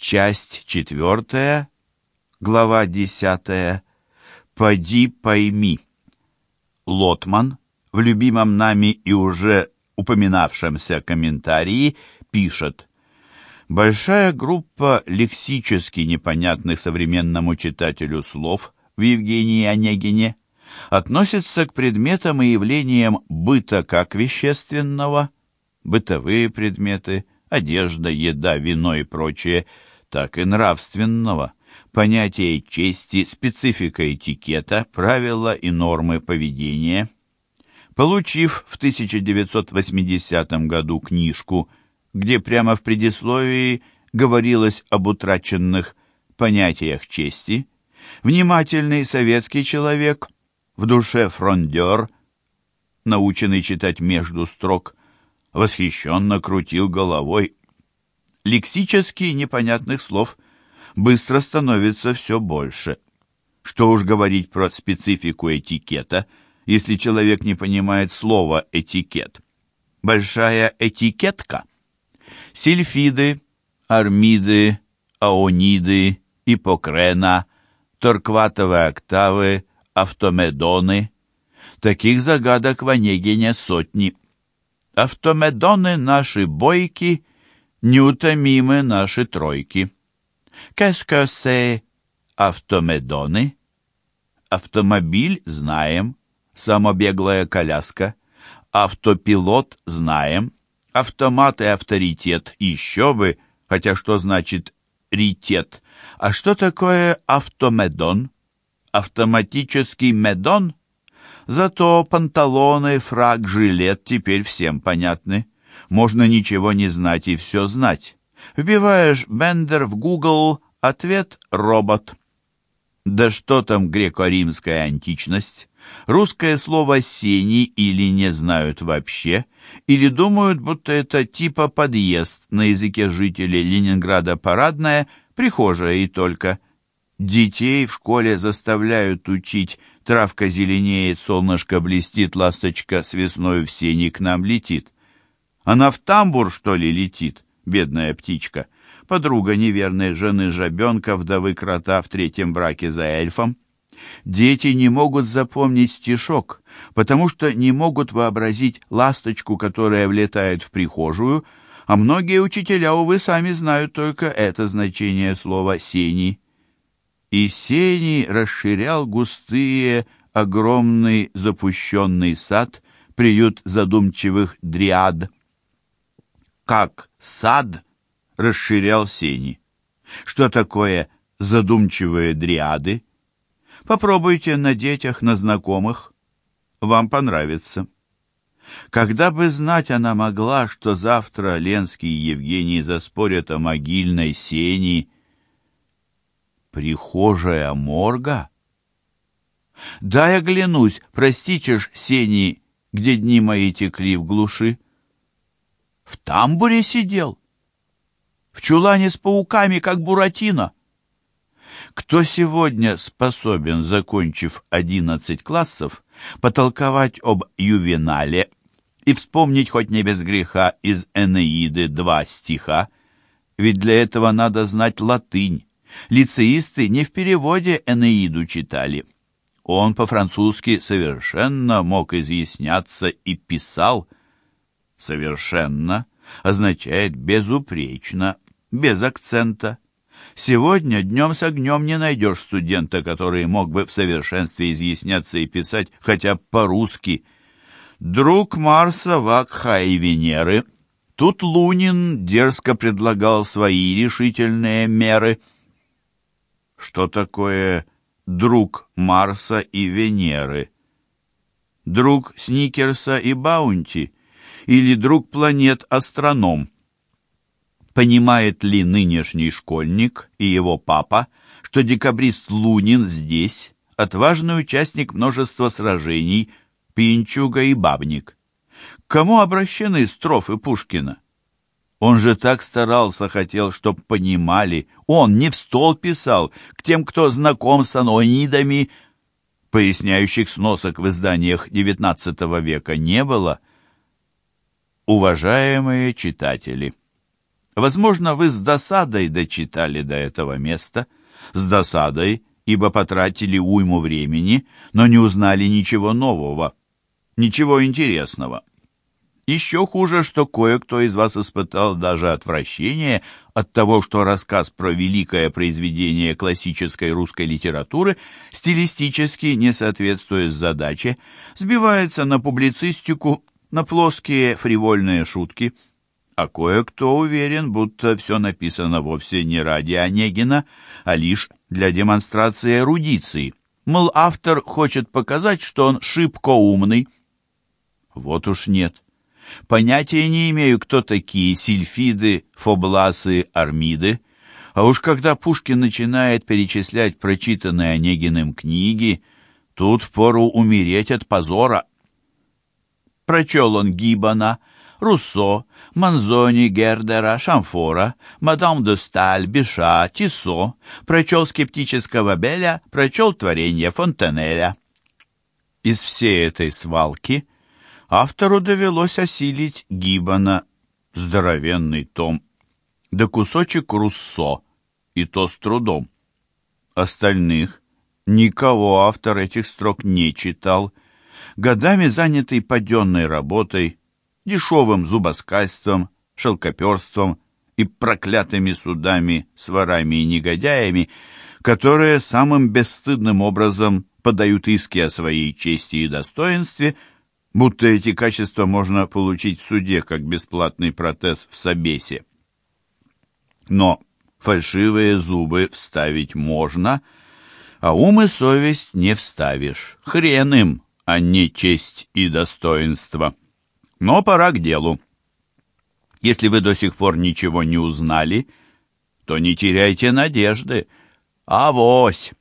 Часть четвертая, глава десятая. «Поди пойми». Лотман в любимом нами и уже упоминавшемся комментарии пишет Большая группа лексически непонятных современному читателю слов в Евгении Онегине относится к предметам и явлениям быта как вещественного, бытовые предметы, одежда, еда, вино и прочее, так и нравственного, понятия чести, специфика этикета, правила и нормы поведения. Получив в 1980 году книжку, где прямо в предисловии говорилось об утраченных понятиях чести, внимательный советский человек, в душе фрондер, наученный читать между строк, восхищенно крутил головой. Лексически непонятных слов быстро становится все больше. Что уж говорить про специфику этикета, если человек не понимает слова «этикет». Большая этикетка. Сильфиды, армиды, аониды, ипокрена, торкватовые октавы, автомедоны. Таких загадок в Онегине сотни. Автомедоны наши бойки, неутомимы наши тройки. Qu'est-ce автомедоны? Автомобиль знаем, самобеглая коляска. Автопилот знаем, автомат и авторитет еще бы, хотя что значит ритет? А что такое автомедон? Автоматический медон? Зато панталоны, фраг, жилет теперь всем понятны. Можно ничего не знать и все знать. Вбиваешь Бендер в Google, ответ — робот. Да что там греко-римская античность? Русское слово «сени» или не знают вообще, или думают, будто это типа подъезд на языке жителей Ленинграда парадная, прихожая и только. Детей в школе заставляют учить Травка зеленеет, солнышко блестит, ласточка с весной в сени к нам летит. Она в тамбур, что ли, летит, бедная птичка? Подруга неверной жены жабенка, вдовы крота в третьем браке за эльфом. Дети не могут запомнить стишок, потому что не могут вообразить ласточку, которая влетает в прихожую, а многие учителя, увы, сами знают только это значение слова «сени» и сени расширял густые, огромный запущенный сад, приют задумчивых дриад. Как сад расширял сени? Что такое задумчивые дриады? Попробуйте на детях, на знакомых. Вам понравится. Когда бы знать она могла, что завтра Ленский и Евгений заспорят о могильной сени, Прихожая морга? Дай оглянусь, простите ж, сени, где дни мои текли в глуши. В тамбуре сидел? В чулане с пауками, как Буратино? Кто сегодня способен, закончив одиннадцать классов, потолковать об Ювенале и вспомнить хоть не без греха из Энеиды два стиха? Ведь для этого надо знать латынь, Лицеисты не в переводе Энеиду читали. Он по-французски совершенно мог изъясняться и писал. «Совершенно» означает «безупречно», «без акцента». Сегодня днем с огнем не найдешь студента, который мог бы в совершенстве изъясняться и писать хотя бы по-русски. Друг Марса, Вакха и Венеры. Тут Лунин дерзко предлагал свои решительные меры — что такое друг Марса и Венеры, друг Сникерса и Баунти или друг планет-астроном. Понимает ли нынешний школьник и его папа, что декабрист Лунин здесь, отважный участник множества сражений, Пинчуга и Бабник? К кому обращены строфы Пушкина? Он же так старался, хотел, чтоб понимали. Он не в стол писал, к тем, кто знаком с анонидами. Поясняющих сносок в изданиях XIX века не было. Уважаемые читатели, Возможно, вы с досадой дочитали до этого места, с досадой, ибо потратили уйму времени, но не узнали ничего нового, ничего интересного. Еще хуже, что кое-кто из вас испытал даже отвращение от того, что рассказ про великое произведение классической русской литературы, стилистически не соответствуя задаче, сбивается на публицистику, на плоские фривольные шутки. А кое-кто уверен, будто все написано вовсе не ради Онегина, а лишь для демонстрации эрудиции. Мол, автор хочет показать, что он шибко умный. Вот уж нет. Понятия не имею, кто такие сильфиды, фобласы, армиды. А уж когда Пушкин начинает перечислять прочитанные Онегиным книги, тут впору умереть от позора. Прочел он Гиббона, Руссо, Манзони, Гердера, Шамфора, Мадам де Сталь, Биша, Тисо, прочел скептического Беля, прочел творение Фонтенеля. Из всей этой свалки автору довелось осилить Гиббона, здоровенный том, да кусочек Руссо, и то с трудом. Остальных никого автор этих строк не читал, годами занятый паденной работой, дешевым зубоскальством, шелкоперством и проклятыми судами с ворами и негодяями, которые самым бесстыдным образом подают иски о своей чести и достоинстве – будто эти качества можно получить в суде как бесплатный протез в собесе. Но фальшивые зубы вставить можно, а ум и совесть не вставишь. Хрен им, а не честь и достоинство. Но пора к делу. Если вы до сих пор ничего не узнали, то не теряйте надежды. Авось!